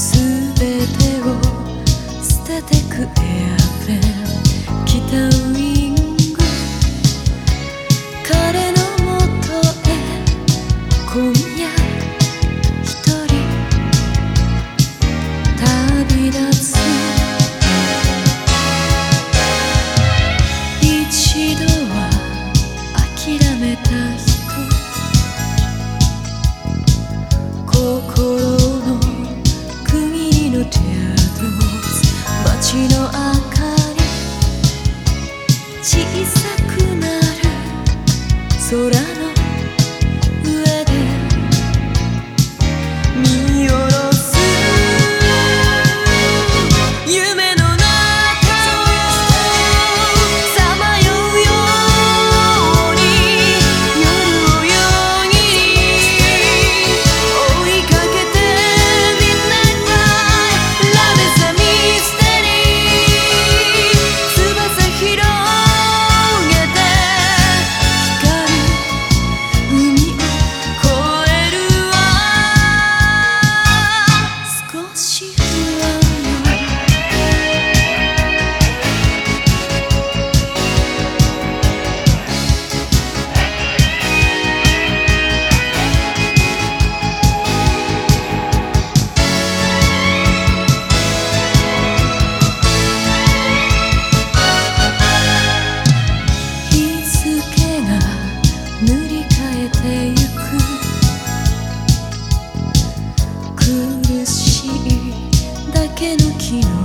全てを捨ててくエアフレン。けの昨